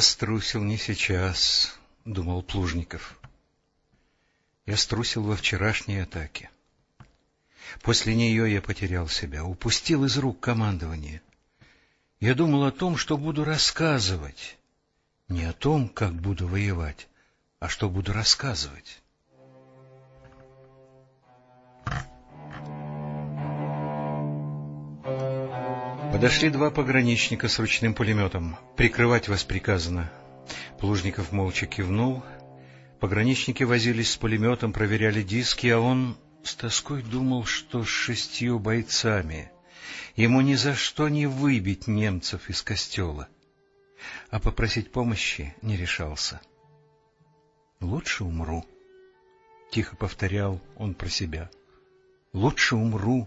Я струсил не сейчас, — думал Плужников. Я струсил во вчерашней атаке. После нее я потерял себя, упустил из рук командование. Я думал о том, что буду рассказывать, не о том, как буду воевать, а что буду рассказывать. Подошли два пограничника с ручным пулеметом. Прикрывать вас приказано. Плужников молча кивнул. Пограничники возились с пулеметом, проверяли диски, а он с тоской думал, что с шестью бойцами ему ни за что не выбить немцев из костела, а попросить помощи не решался. «Лучше умру», — тихо повторял он про себя. «Лучше умру».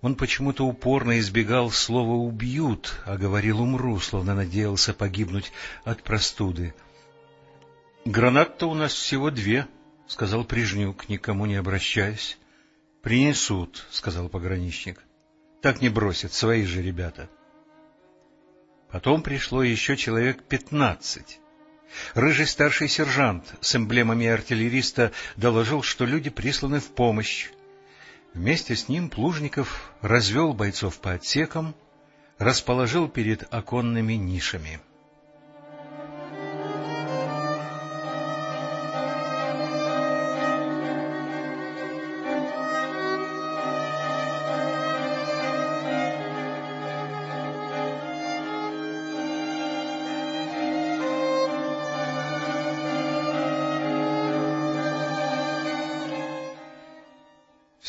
Он почему-то упорно избегал слова «убьют», а говорил «умру», словно надеялся погибнуть от простуды. «Гранат-то у нас всего две», — сказал Прижнюк, никому не обращаясь. «Принесут», — сказал пограничник. «Так не бросят, свои же ребята». Потом пришло еще человек пятнадцать. Рыжий старший сержант с эмблемами артиллериста доложил, что люди присланы в помощь. Вместе с ним Плужников развел бойцов по отсекам, расположил перед оконными нишами.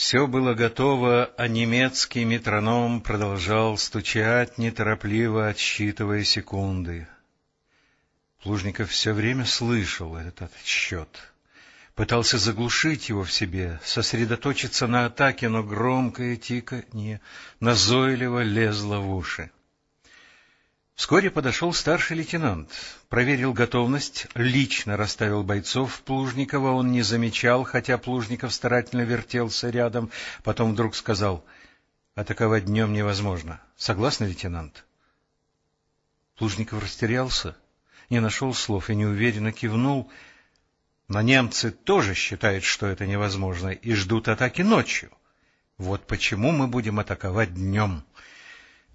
Все было готово, а немецкий метроном продолжал стучать, неторопливо отсчитывая секунды. Плужников все время слышал этот отсчет. Пытался заглушить его в себе, сосредоточиться на атаке, но громкое тиканье назойливо лезло в уши. Вскоре подошел старший лейтенант, проверил готовность, лично расставил бойцов Плужникова, он не замечал, хотя Плужников старательно вертелся рядом, потом вдруг сказал, «Атаковать днем невозможно. Согласны, лейтенант?» Плужников растерялся, не нашел слов и неуверенно кивнул. Но немцы тоже считают, что это невозможно, и ждут атаки ночью. Вот почему мы будем атаковать днем.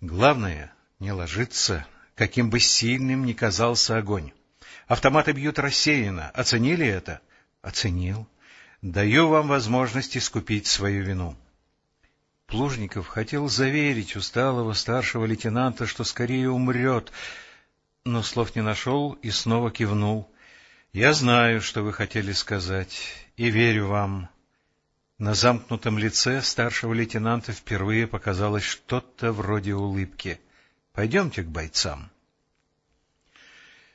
Главное — не ложиться каким бы сильным ни казался огонь. Автоматы бьют рассеянно. Оценили это? Оценил. Даю вам возможность искупить свою вину. Плужников хотел заверить усталого старшего лейтенанта, что скорее умрет, но слов не нашел и снова кивнул. «Я знаю, что вы хотели сказать, и верю вам». На замкнутом лице старшего лейтенанта впервые показалось что-то вроде улыбки. Пойдемте к бойцам.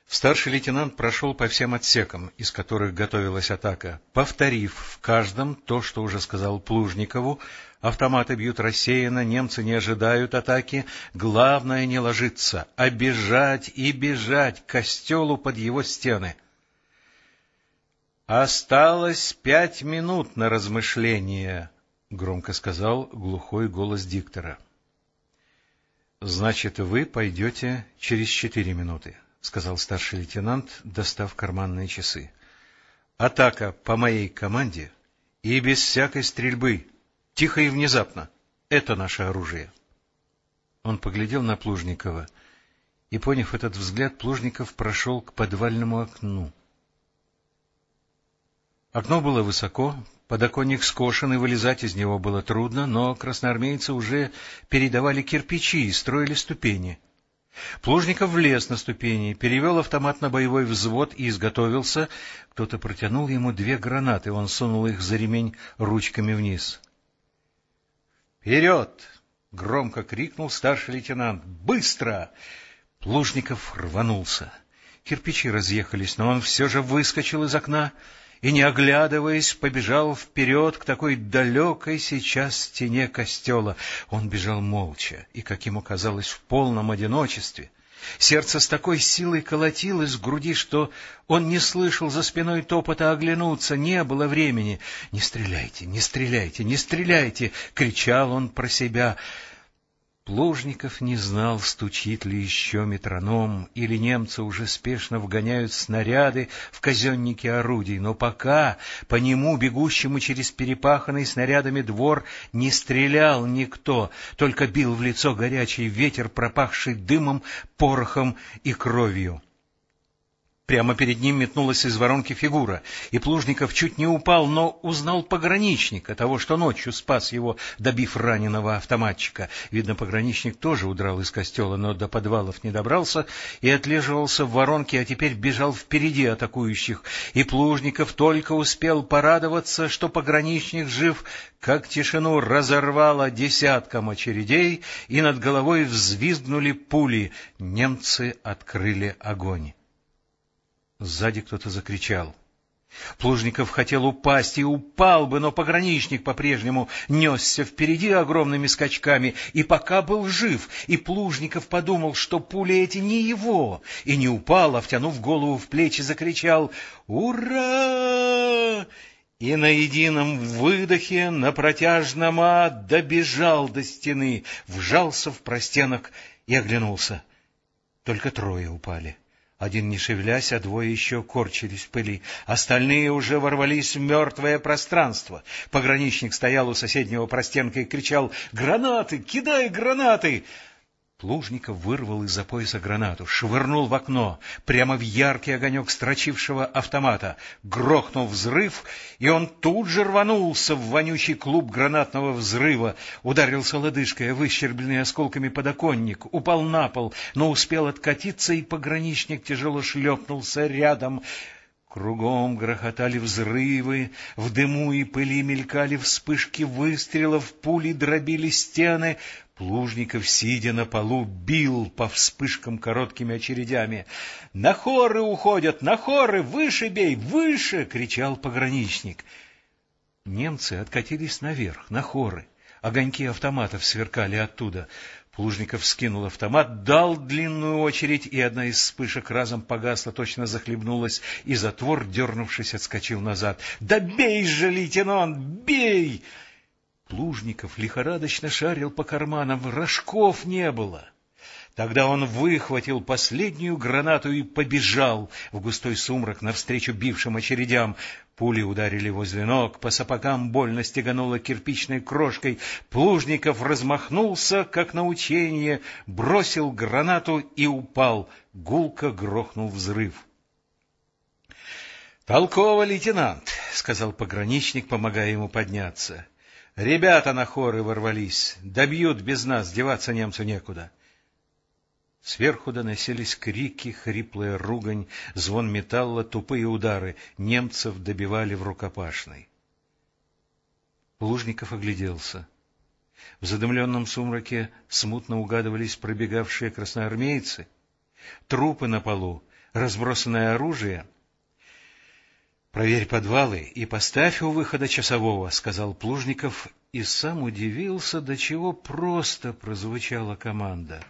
Старший лейтенант прошел по всем отсекам, из которых готовилась атака, повторив в каждом то, что уже сказал Плужникову. Автоматы бьют рассеянно, немцы не ожидают атаки. Главное не ложиться, а бежать и бежать к костелу под его стены. «Осталось пять минут на размышление», — громко сказал глухой голос диктора. — Значит, вы пойдете через четыре минуты, — сказал старший лейтенант, достав карманные часы. — Атака по моей команде и без всякой стрельбы, тихо и внезапно. Это наше оружие. Он поглядел на Плужникова, и, поняв этот взгляд, Плужников прошел к подвальному окну. Окно было высоко, Подоконник скошен, и вылезать из него было трудно, но красноармейцы уже передавали кирпичи и строили ступени. Плужников влез на ступени, перевел автомат на боевой взвод и изготовился. Кто-то протянул ему две гранаты, он сунул их за ремень ручками вниз. «Вперед!» — громко крикнул старший лейтенант. «Быстро!» Плужников рванулся. Кирпичи разъехались, но он все же выскочил из окна и, не оглядываясь, побежал вперед к такой далекой сейчас стене костела. Он бежал молча и, как ему казалось, в полном одиночестве. Сердце с такой силой колотилось в груди, что он не слышал за спиной топота оглянуться, не было времени. «Не стреляйте, не стреляйте, не стреляйте!» — кричал он про себя. Плужников не знал, стучит ли еще метроном, или немцы уже спешно вгоняют снаряды в казенники орудий, но пока по нему, бегущему через перепаханный снарядами двор, не стрелял никто, только бил в лицо горячий ветер, пропахший дымом, порохом и кровью. Прямо перед ним метнулась из воронки фигура, и Плужников чуть не упал, но узнал пограничника, того, что ночью спас его, добив раненого автоматчика. Видно, пограничник тоже удрал из костела, но до подвалов не добрался и отлеживался в воронке, а теперь бежал впереди атакующих. И Плужников только успел порадоваться, что пограничник жив, как тишину разорвало десятком очередей, и над головой взвизгнули пули. Немцы открыли огонь. Сзади кто-то закричал. Плужников хотел упасть и упал бы, но пограничник по-прежнему несся впереди огромными скачками и пока был жив, и Плужников подумал, что пули эти не его, и не упал, а, втянув голову в плечи, закричал «Ура!» и на едином выдохе на протяжном «а» добежал до стены, вжался в простенок и оглянулся. Только трое упали. Один не шевелясь, а двое еще корчились в пыли. Остальные уже ворвались в мертвое пространство. Пограничник стоял у соседнего простенка и кричал «Гранаты! Кидай гранаты!» Плужников вырвал из-за пояса гранату, швырнул в окно, прямо в яркий огонек строчившего автомата. Грохнул взрыв, и он тут же рванулся в вонючий клуб гранатного взрыва, ударился лодыжкой, выщербленный осколками подоконник, упал на пол, но успел откатиться, и пограничник тяжело шлепнулся рядом. Кругом грохотали взрывы, в дыму и пыли мелькали вспышки выстрелов, пули дробили стены, Плужников, сидя на полу, бил по вспышкам короткими очередями. — На хоры уходят, на хоры! Выше бей, выше! — кричал пограничник. Немцы откатились наверх, на хоры. Огоньки автоматов сверкали оттуда. Плужников скинул автомат, дал длинную очередь, и одна из вспышек разом погасла, точно захлебнулась, и затвор, дернувшись, отскочил назад. — Да бей же, лейтенант, бей! — Плужников лихорадочно шарил по карманам, рожков не было. Тогда он выхватил последнюю гранату и побежал в густой сумрак навстречу бившим очередям. Пули ударили возле ног, по сапогам больно стегануло кирпичной крошкой. Плужников размахнулся, как на учение, бросил гранату и упал. Гулко грохнул взрыв. — Толково, лейтенант, — сказал пограничник, помогая ему подняться. Ребята на хоры ворвались. Добьют без нас, деваться немцу некуда. Сверху доносились крики, хриплая ругань, звон металла, тупые удары. Немцев добивали в рукопашной. Плужников огляделся. В задымленном сумраке смутно угадывались пробегавшие красноармейцы, трупы на полу, разбросанное оружие —— Проверь подвалы и поставь у выхода часового, — сказал Плужников, и сам удивился, до чего просто прозвучала команда.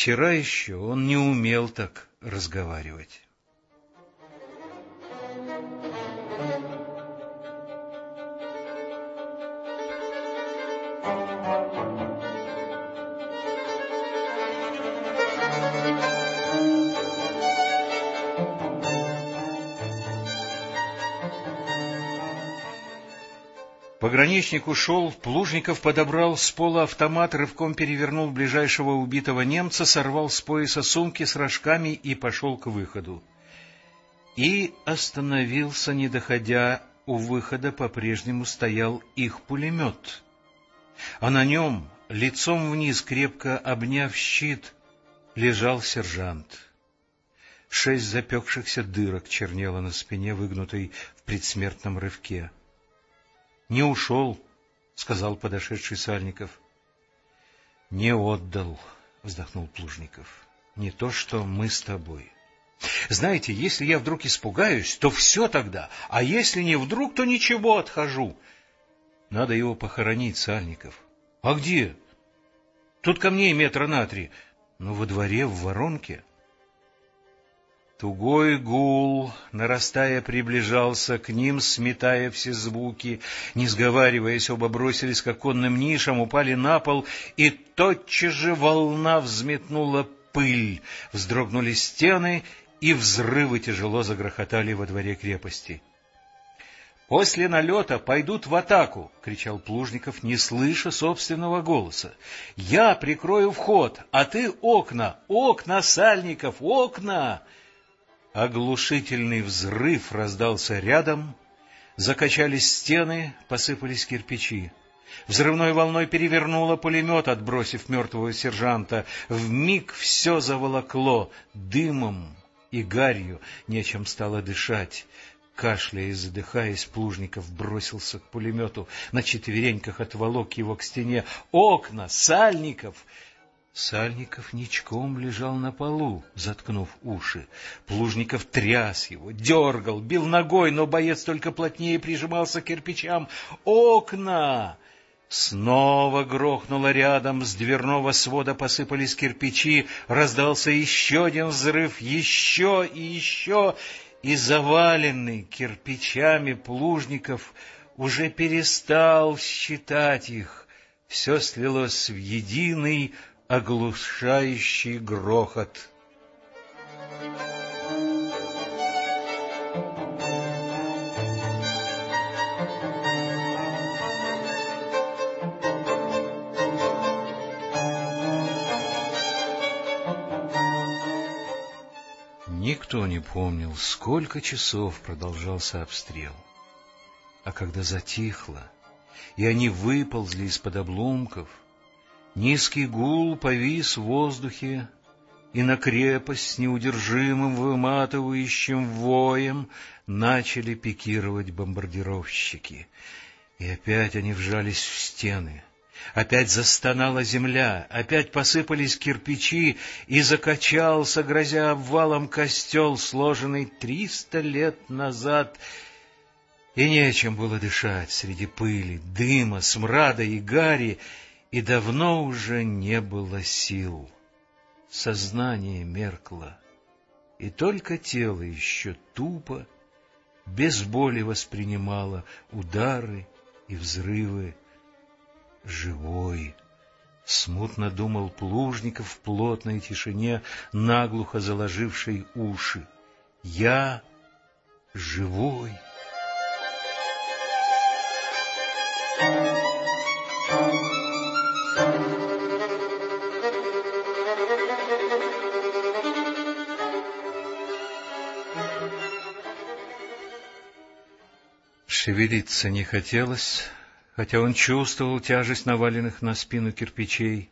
Вчера еще он не умел так разговаривать. Пограничник ушел, Плужников подобрал с пола автомат, рывком перевернул ближайшего убитого немца, сорвал с пояса сумки с рожками и пошел к выходу. И остановился, не доходя, у выхода по-прежнему стоял их пулемет. А на нем, лицом вниз, крепко обняв щит, лежал сержант. Шесть запекшихся дырок чернело на спине, выгнутой в предсмертном рывке. Не ушел, — сказал подошедший Сальников. — Не отдал, — вздохнул Плужников. — Не то, что мы с тобой. Знаете, если я вдруг испугаюсь, то все тогда, а если не вдруг, то ничего, отхожу. Надо его похоронить, Сальников. — А где? — Тут ко мне метра на три, но во дворе, в воронке. Тугой гул, нарастая, приближался к ним, сметая все звуки. Не сговариваясь, оба бросились к оконным нишам, упали на пол, и тотчас же волна взметнула пыль. Вздрогнули стены, и взрывы тяжело загрохотали во дворе крепости. «После налета пойдут в атаку!» — кричал Плужников, не слыша собственного голоса. «Я прикрою вход, а ты окна! Окна, Сальников, окна!» Оглушительный взрыв раздался рядом, закачались стены, посыпались кирпичи. Взрывной волной перевернуло пулемет, отбросив мертвого сержанта. В миг все заволокло дымом и гарью, нечем стало дышать. Кашляя и задыхаясь, Плужников бросился к пулемету, на четвереньках отволок его к стене. «Окна! Сальников!» Сальников ничком лежал на полу, заткнув уши. Плужников тряс его, дергал, бил ногой, но боец только плотнее прижимался к кирпичам. «Окна!» Снова грохнуло рядом, с дверного свода посыпались кирпичи, раздался еще один взрыв, еще и еще, и заваленный кирпичами Плужников уже перестал считать их. Все слилось в единый оглушающий грохот. Никто не помнил, сколько часов продолжался обстрел. А когда затихло, и они выползли из-под обломков, Низкий гул повис в воздухе, и на крепость с неудержимым выматывающим воем начали пикировать бомбардировщики. И опять они вжались в стены. Опять застонала земля, опять посыпались кирпичи, и закачался, грозя обвалом, костел, сложенный триста лет назад, и нечем было дышать среди пыли, дыма, смрада и гари, и давно уже не было сил. Сознание меркло, и только тело еще тупо, без боли воспринимало удары и взрывы. Живой! Смутно думал Плужников в плотной тишине, наглухо заложившей уши. Я живой! Шевелиться не хотелось, хотя он чувствовал тяжесть наваленных на спину кирпичей.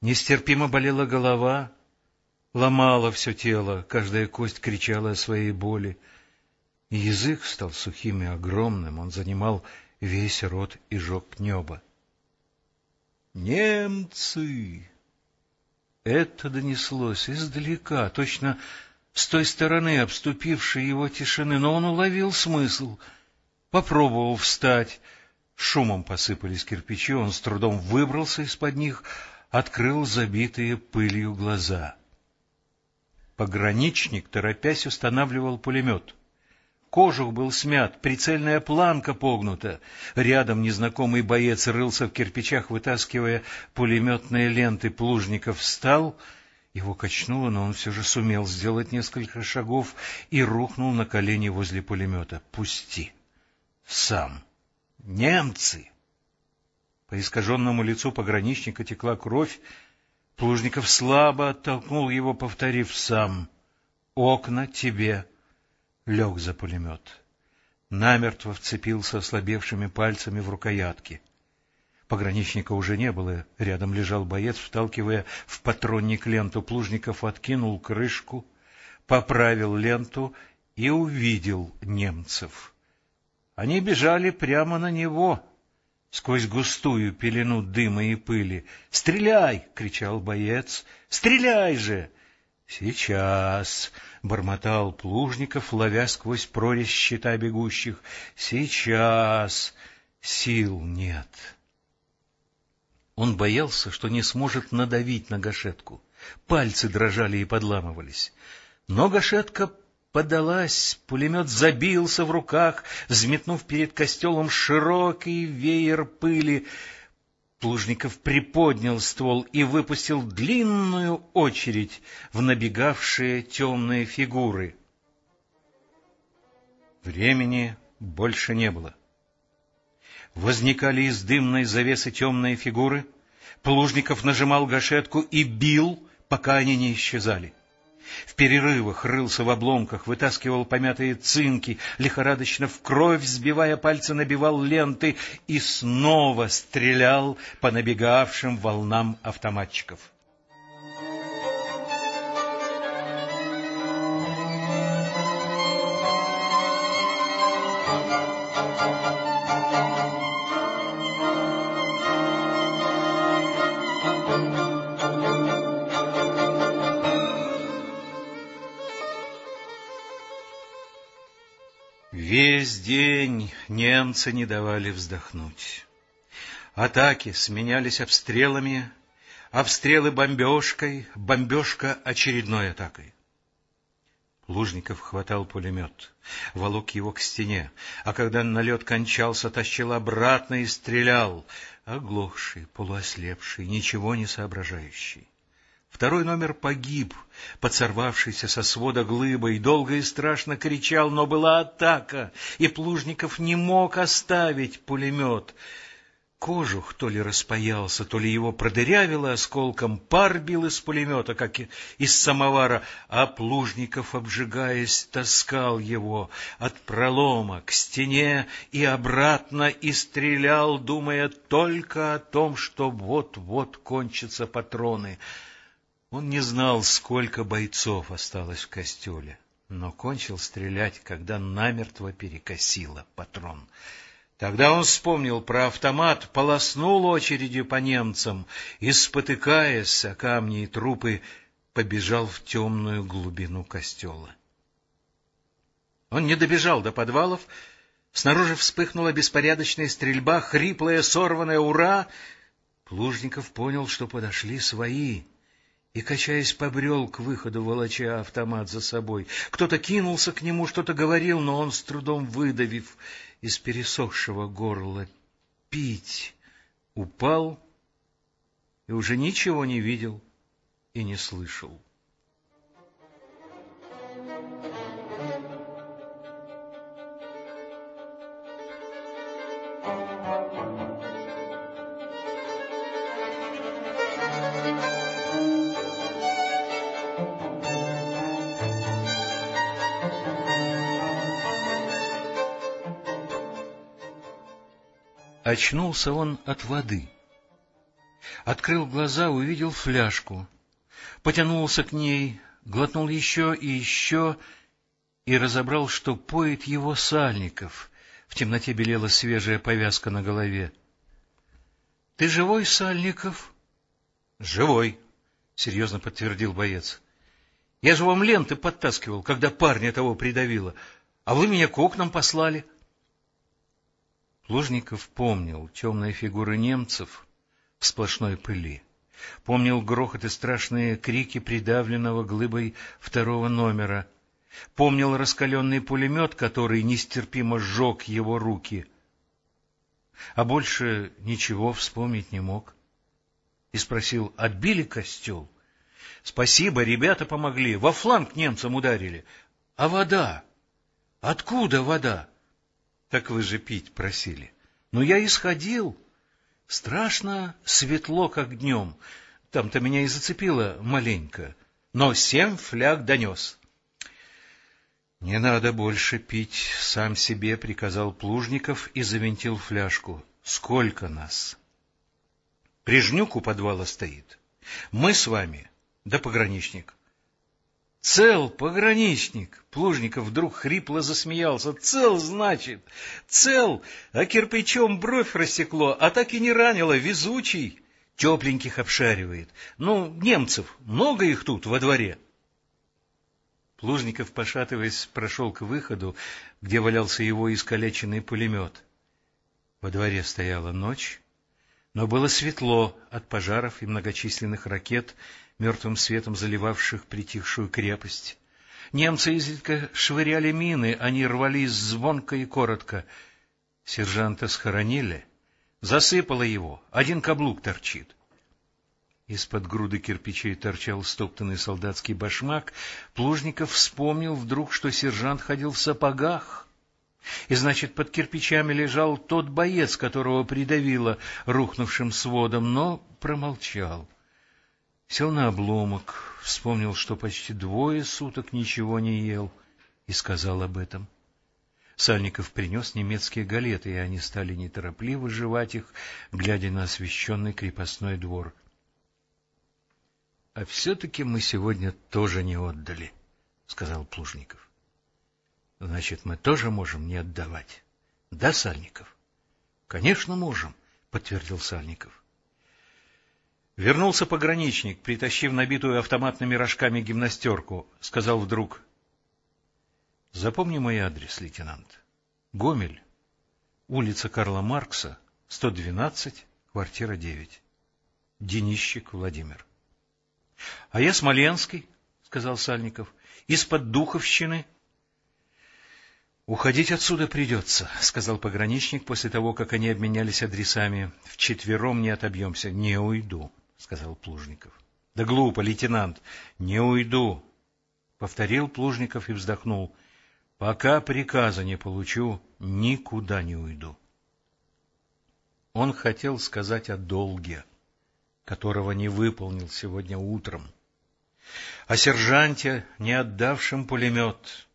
Нестерпимо болела голова, ломала все тело, каждая кость кричала о своей боли. И язык стал сухим и огромным, он занимал весь рот и жег небо. «Немцы!» Это донеслось издалека, точно с той стороны обступившей его тишины, но он уловил смысл — Попробовал встать. Шумом посыпались кирпичи, он с трудом выбрался из-под них, открыл забитые пылью глаза. Пограничник, торопясь, устанавливал пулемет. Кожух был смят, прицельная планка погнута. Рядом незнакомый боец рылся в кирпичах, вытаскивая пулеметные ленты. Плужников встал, его качнуло, но он все же сумел сделать несколько шагов и рухнул на колени возле пулемета. «Пусти!» Сам. Немцы! По искаженному лицу пограничника текла кровь. Плужников слабо оттолкнул его, повторив сам. «Окна тебе!» Лег за пулемет. Намертво вцепился ослабевшими пальцами в рукоятки. Пограничника уже не было. Рядом лежал боец, вталкивая в патронник ленту. Плужников откинул крышку, поправил ленту и увидел немцев. Они бежали прямо на него, сквозь густую пелену дыма и пыли. «Стреляй!» — кричал боец. «Стреляй же!» «Сейчас!» — бормотал Плужников, ловя сквозь прорезь щита бегущих. «Сейчас!» Сил нет. Он боялся, что не сможет надавить на гашетку. Пальцы дрожали и подламывались. Но гашетка подалась, пулемет забился в руках, взметнув перед костелом широкий веер пыли. Плужников приподнял ствол и выпустил длинную очередь в набегавшие темные фигуры. Времени больше не было. Возникали из дымной завесы темные фигуры. Плужников нажимал гашетку и бил, пока они не исчезали. В перерывах рылся в обломках, вытаскивал помятые цинки, лихорадочно в кровь, сбивая пальцы, набивал ленты и снова стрелял по набегавшим волнам автоматчиков. Весь день немцы не давали вздохнуть. Атаки сменялись обстрелами, обстрелы бомбежкой, бомбежка очередной атакой. Лужников хватал пулемет, волок его к стене, а когда налет кончался, тащил обратно и стрелял, оглохший, полуослепший, ничего не соображающий. Второй номер погиб, подсорвавшийся со свода глыбой, долго и страшно кричал, но была атака, и Плужников не мог оставить пулемет. Кожух то ли распаялся, то ли его продырявило осколком, пар бил из пулемета, как из самовара, а Плужников, обжигаясь, таскал его от пролома к стене и обратно и стрелял, думая только о том, что вот-вот кончатся патроны — он не знал, сколько бойцов осталось в костеле, но кончил стрелять, когда намертво перекосило патрон. Тогда он вспомнил про автомат, полоснул очередью по немцам и, спотыкаясь о камни и трупы, побежал в темную глубину костела. Он не добежал до подвалов, снаружи вспыхнула беспорядочная стрельба, хриплая, сорванная «Ура!». Плужников понял, что подошли свои — и, качаясь, побрел к выходу, волоча автомат за собой. Кто-то кинулся к нему, что-то говорил, но он, с трудом выдавив из пересохшего горла «пить», упал и уже ничего не видел и не слышал. Очнулся он от воды. Открыл глаза, увидел фляжку. Потянулся к ней, глотнул еще и еще и разобрал, что поет его Сальников. В темноте белела свежая повязка на голове. — Ты живой, Сальников? — Живой, — серьезно подтвердил боец. — Я же вам ленты подтаскивал, когда парня того придавило, а вы меня к окнам послали. — Лужников помнил темные фигуры немцев в сплошной пыли, помнил грохот и страшные крики придавленного глыбой второго номера, помнил раскаленный пулемет, который нестерпимо сжег его руки, а больше ничего вспомнить не мог. И спросил, отбили костел? Спасибо, ребята помогли, во фланг немцам ударили. А вода? Откуда вода? Так вы же пить просили. Но я исходил. Страшно светло, как днем. Там-то меня и зацепило маленько. Но семь фляг донес. — Не надо больше пить, — сам себе приказал Плужников и завинтил фляжку. — Сколько нас? — Прижнюк у подвала стоит. Мы с вами, да пограничник. Цел, пограничник! Плужников вдруг хрипло засмеялся. Цел, значит! Цел! А кирпичом бровь рассекло, а так и не ранило, везучий! Тепленьких обшаривает. Ну, немцев, много их тут во дворе. Плужников, пошатываясь, прошел к выходу, где валялся его искалеченный пулемет. Во дворе стояла ночь, но было светло от пожаров и многочисленных ракет, мертвым светом заливавших притихшую крепость. Немцы изредка швыряли мины, они рвались звонко и коротко. Сержанта схоронили. Засыпало его, один каблук торчит. Из-под груды кирпичей торчал стоптанный солдатский башмак. Плужников вспомнил вдруг, что сержант ходил в сапогах. И, значит, под кирпичами лежал тот боец, которого придавило рухнувшим сводом, но промолчал. Сел на обломок, вспомнил, что почти двое суток ничего не ел, и сказал об этом. Сальников принес немецкие галеты, и они стали неторопливо жевать их, глядя на освещенный крепостной двор. — А все-таки мы сегодня тоже не отдали, — сказал Плужников. — Значит, мы тоже можем не отдавать. Да, Сальников? — Конечно, можем, — подтвердил Сальников. Вернулся пограничник, притащив набитую автоматными рожками гимнастерку. Сказал вдруг. — Запомни мой адрес, лейтенант. Гомель, улица Карла Маркса, 112, квартира 9. Денищик Владимир. — А я Смоленский, — сказал Сальников, — из-под Духовщины. — Уходить отсюда придется, — сказал пограничник после того, как они обменялись адресами. — Вчетвером не отобьемся. — Не уйду. —— сказал Плужников. — Да глупо, лейтенант, не уйду, — повторил Плужников и вздохнул. — Пока приказа не получу, никуда не уйду. Он хотел сказать о долге, которого не выполнил сегодня утром, о сержанте, не отдавшем пулемет,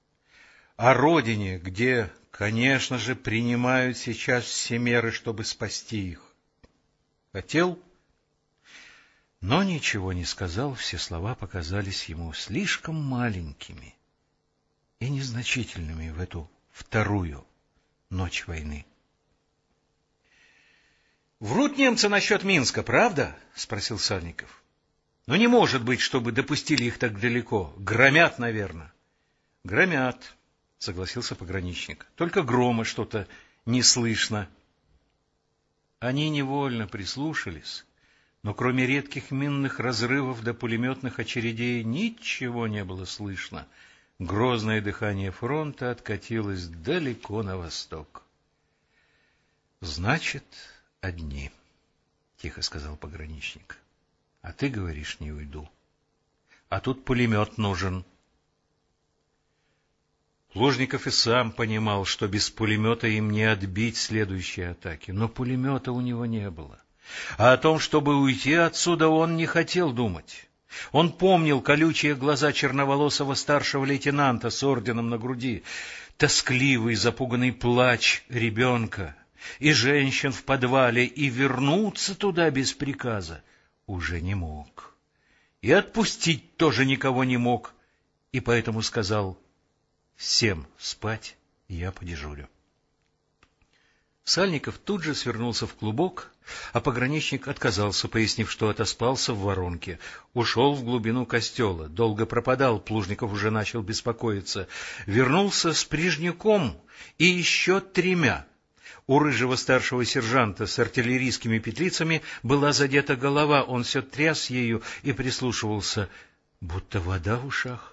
о родине, где, конечно же, принимают сейчас все меры, чтобы спасти их. Хотел но ничего не сказал, все слова показались ему слишком маленькими и незначительными в эту вторую ночь войны. — Врут немцы насчет Минска, правда? — спросил Сальников. — Но не может быть, чтобы допустили их так далеко. Громят, наверное. — Громят, — согласился пограничник. — Только грома что-то не слышно. Они невольно прислушались но кроме редких минных разрывов до пулеметных очередей ничего не было слышно. Грозное дыхание фронта откатилось далеко на восток. — Значит, одни, — тихо сказал пограничник. — А ты говоришь, не уйду. А тут пулемет нужен. Ложников и сам понимал, что без пулемета им не отбить следующие атаки, но пулемета у него не было. А о том, чтобы уйти отсюда, он не хотел думать. Он помнил колючие глаза черноволосого старшего лейтенанта с орденом на груди, тоскливый, запуганный плач ребенка и женщин в подвале, и вернуться туда без приказа уже не мог. И отпустить тоже никого не мог, и поэтому сказал «Всем спать, я подежурю». Сальников тут же свернулся в клубок, а пограничник отказался, пояснив, что отоспался в воронке. Ушел в глубину костела, долго пропадал, Плужников уже начал беспокоиться. Вернулся с Прижняком и еще тремя. У рыжего старшего сержанта с артиллерийскими петлицами была задета голова, он все тряс ею и прислушивался, будто вода в ушах. —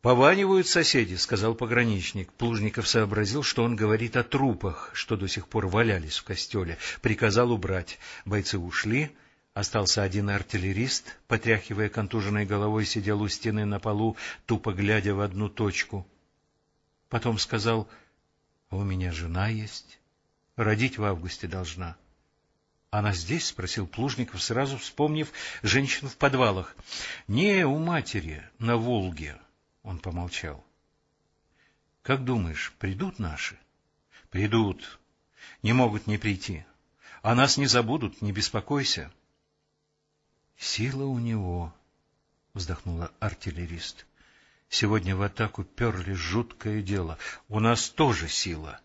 Пованивают соседи, — сказал пограничник. Плужников сообразил, что он говорит о трупах, что до сих пор валялись в костеле. Приказал убрать. Бойцы ушли. Остался один артиллерист, потряхивая контуженной головой, сидел у стены на полу, тупо глядя в одну точку. Потом сказал, — А у меня жена есть. Родить в августе должна. — Она здесь? — спросил Плужников, сразу вспомнив женщин в подвалах. — Не, у матери, на Волге. Он помолчал. — Как думаешь, придут наши? — Придут. Не могут не прийти. А нас не забудут, не беспокойся. — Сила у него, — вздохнула артиллерист. — Сегодня в атаку перли жуткое дело. У нас тоже сила.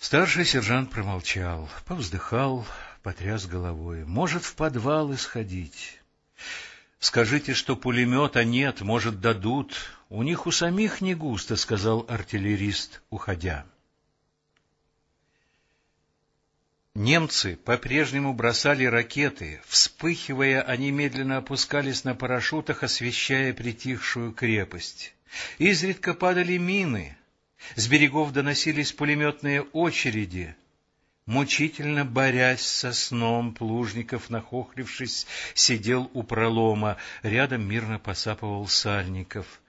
Старший сержант промолчал, повздыхал, потряс головой. Может, в подвал исходить. — Скажите, что пулемета нет, может, дадут. У них у самих не густо, — сказал артиллерист, уходя. Немцы по-прежнему бросали ракеты, вспыхивая, они медленно опускались на парашютах, освещая притихшую крепость. Изредка падали мины, с берегов доносились пулеметные очереди. Мучительно борясь со сном, Плужников, нахохлившись, сидел у пролома, рядом мирно посапывал Сальников.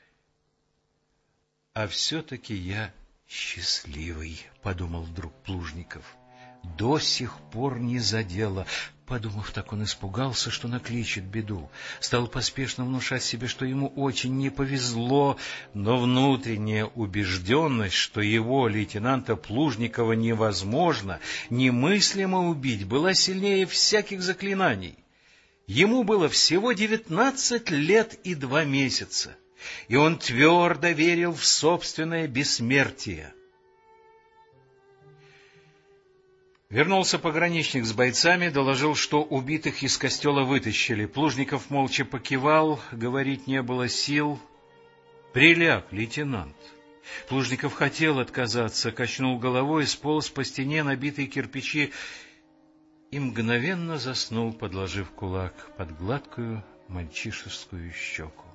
— А все-таки я счастливый, — подумал вдруг Плужников. — до сих пор не задело. Подумав так, он испугался, что накличет беду. Стал поспешно внушать себе, что ему очень не повезло, но внутренняя убежденность, что его, лейтенанта Плужникова, невозможно, немыслимо убить, была сильнее всяких заклинаний. Ему было всего девятнадцать лет и два месяца, и он твердо верил в собственное бессмертие. Вернулся пограничник с бойцами, доложил, что убитых из костела вытащили. Плужников молча покивал, говорить не было сил. «Приляг, лейтенант!» Плужников хотел отказаться, качнул головой, сполз по стене, набитые кирпичи, и мгновенно заснул, подложив кулак под гладкую мальчишескую щеку.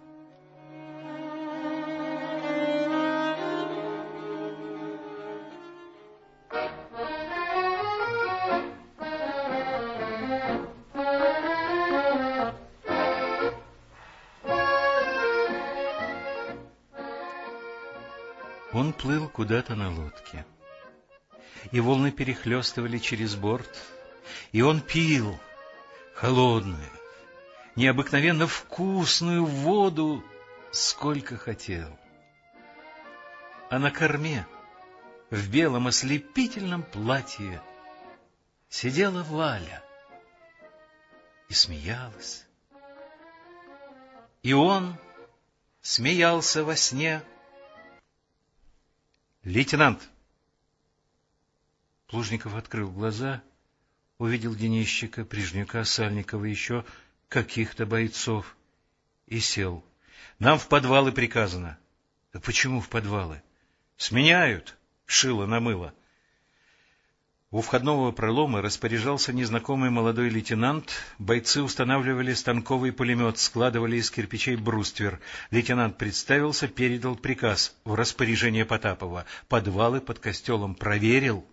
Плыл куда-то на лодке, и волны перехлестывали через борт, и он пил холодную, необыкновенно вкусную воду, сколько хотел. А на корме, в белом ослепительном платье, сидела Валя и смеялась. И он смеялся во сне, Лейтенант! Плужников открыл глаза, увидел Денищика, Прижнюка, Сальникова, еще каких-то бойцов и сел. Нам в подвалы приказано. Да почему в подвалы? Сменяют, шило на мыло. У входного пролома распоряжался незнакомый молодой лейтенант. Бойцы устанавливали станковый пулемет, складывали из кирпичей бруствер. Лейтенант представился, передал приказ в распоряжение Потапова. Подвалы под костелом проверил.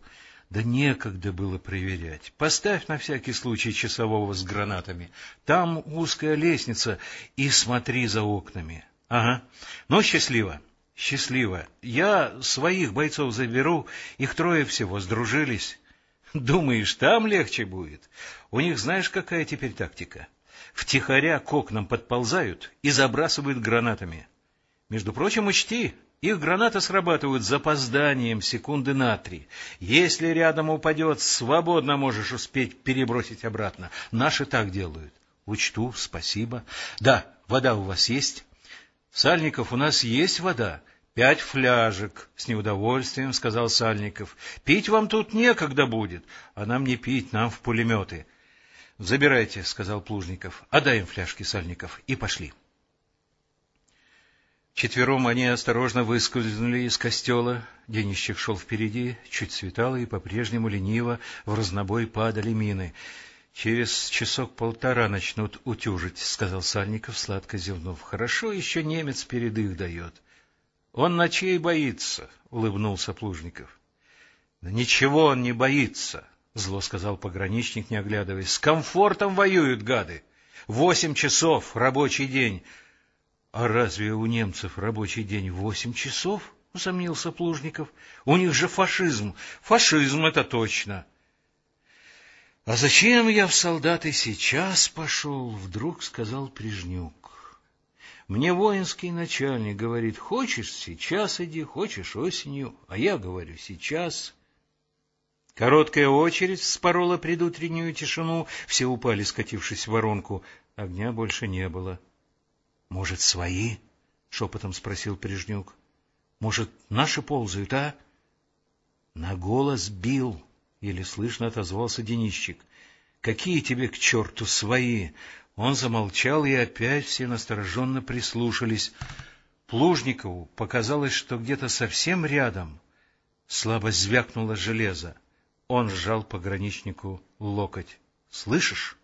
Да некогда было проверять. Поставь на всякий случай часового с гранатами. Там узкая лестница, и смотри за окнами. Ага. Ну, счастливо. Счастливо. Я своих бойцов заберу, их трое всего, сдружились. Думаешь, там легче будет? У них знаешь, какая теперь тактика? Втихаря к окнам подползают и забрасывают гранатами. Между прочим, учти, их гранаты срабатывают запозданием секунды на три. Если рядом упадет, свободно можешь успеть перебросить обратно. Наши так делают. Учту, спасибо. Да, вода у вас есть? Сальников, у нас есть вода. — Пять фляжек, — с неудовольствием сказал Сальников. — Пить вам тут некогда будет, а нам не пить, нам в пулеметы. — Забирайте, — сказал Плужников. — Отдай им фляжки, Сальников, и пошли. Четвером они осторожно выскользнули из костела. Денищик шел впереди, чуть светало, и по-прежнему лениво в разнобой падали мины. — Через часок-полтора начнут утюжить, — сказал Сальников, сладко зевнув. — Хорошо, еще немец передых дает. —— Он ночей боится, — улыбнулся Плужников. — Да ничего он не боится, — зло сказал пограничник, не оглядываясь. — С комфортом воюют гады. Восемь часов, рабочий день. — А разве у немцев рабочий день восемь часов? — усомнился Плужников. — У них же фашизм. Фашизм — это точно. — А зачем я в солдаты сейчас пошел? — вдруг сказал Прижнюк. Мне воинский начальник говорит, хочешь сейчас иди, хочешь осенью, а я говорю, сейчас. Короткая очередь вспорола предутреннюю тишину, все упали, скатившись в воронку. Огня больше не было. — Может, свои? — шепотом спросил Прижнюк. — Может, наши ползают, а? — На голос бил, — еле слышно отозвался Денищик. — Какие тебе к черту свои? Он замолчал, и опять все настороженно прислушались. Плужникову показалось, что где-то совсем рядом слабо звякнуло железо. Он сжал пограничнику локоть. — Слышишь?